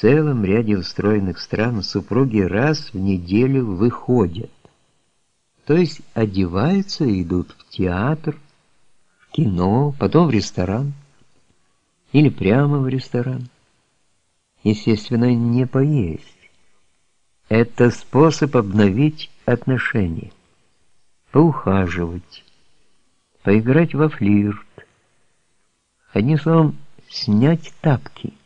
целом ряде устроенных стран супруги раз в неделю выходят. То есть одеваются и идут в театр, в кино, потом в ресторан или прямо в ресторан. Естественно, не поесть. Это способ обновить отношения, поухаживать, поиграть во флирт. Одним словом, снять тапки.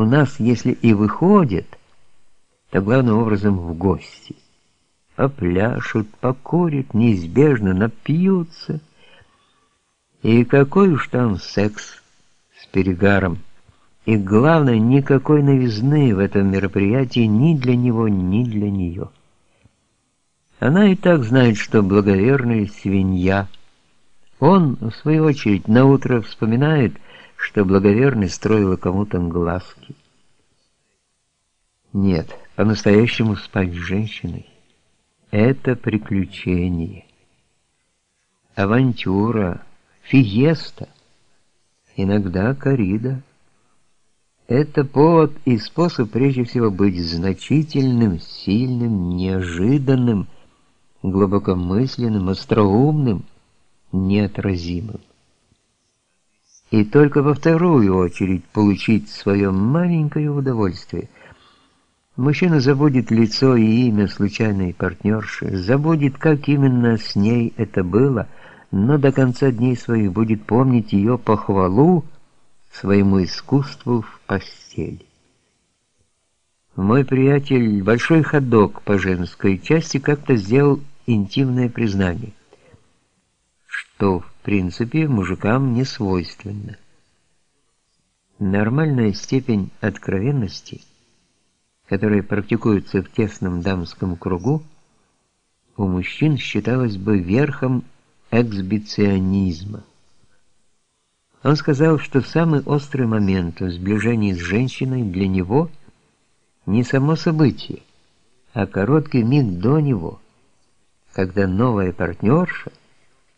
У нас, если и выходят, то главным образом в гости. Попляшут, покурят, неизбежно напьются. И какой уж там секс с перегаром. И главное, никакой новизны в этом мероприятии ни для него, ни для нее. Она и так знает, что благоверная свинья. Он, в свою очередь, наутро вспоминает, что благоверный строила кому-то глазки. Нет, по-настоящему спать с женщиной — это приключение. Авантюра, фиеста, иногда корида. Это повод и способ прежде всего быть значительным, сильным, неожиданным, глубокомысленным, остроумным, неотразимым и только во вторую очередь получить свое маленькое удовольствие. Мужчина забудет лицо и имя случайной партнерши, забудет, как именно с ней это было, но до конца дней своих будет помнить ее похвалу своему искусству в постели. Мой приятель, большой ходок по женской части, как-то сделал интимное признание, что в принципе мужикам не свойственно. Нормальная степень откровенности, которая практикуется в тесном дамском кругу, у мужчин считалась бы верхом эксбиционизма. Он сказал, что самый острый момент в сближении с женщиной для него не само событие, а короткий миг до него, когда новая партнерша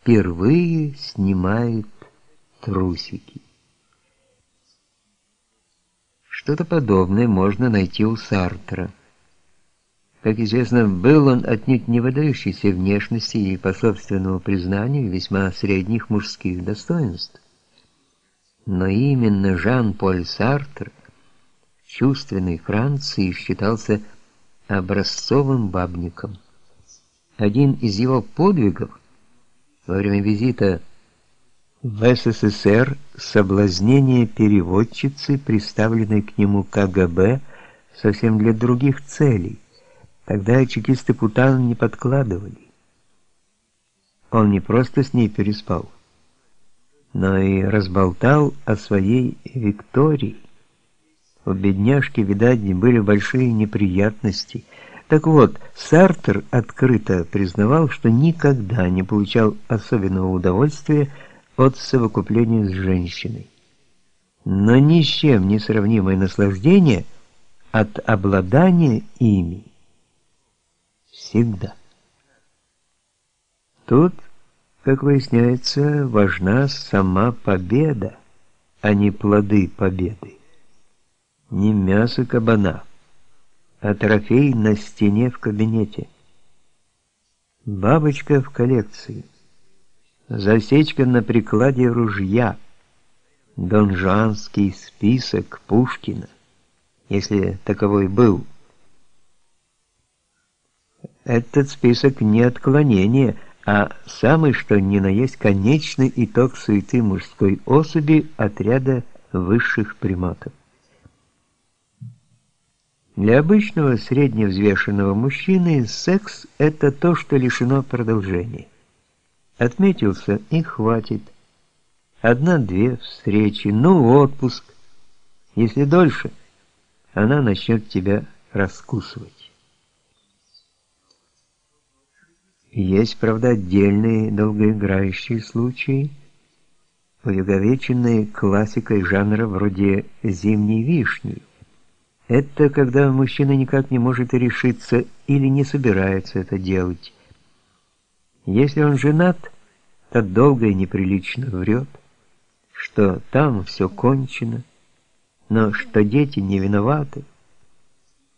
впервые снимает трусики. Что-то подобное можно найти у Сартра. Как известно, был он отнюдь не выдающийся внешности и, по собственному признанию, весьма средних мужских достоинств. Но именно Жан-Поль Сартр в чувственной Франции считался образцовым бабником. Один из его подвигов во время визита в СССР соблазнение переводчицы, представленной к нему КГБ, совсем для других целей. Тогда чекисты Путан не подкладывали. Он не просто с ней переспал, но и разболтал о своей Виктории. У бедняжки, видать, были большие неприятности – так вот, Сартер открыто признавал, что никогда не получал особенного удовольствия от совокупления с женщиной. Но ни с чем не сравнимое наслаждение от обладания ими. Всегда. Тут, как выясняется, важна сама победа, а не плоды победы. Не мясо кабана а трофей на стене в кабинете. Бабочка в коллекции. Засечка на прикладе ружья. Донжанский список Пушкина, если таковой был. Этот список не отклонение, а самый что ни на есть конечный итог суеты мужской особи отряда высших приматов. Для обычного средневзвешенного мужчины секс – это то, что лишено продолжения. Отметился и хватит. Одна-две встречи, ну отпуск. Если дольше, она начнет тебя раскусывать. Есть, правда, отдельные долгоиграющие случаи, увековеченные классикой жанра вроде «Зимней вишни», это когда мужчина никак не может решиться или не собирается это делать. Если он женат, то долго и неприлично врет, что там все кончено, но что дети не виноваты,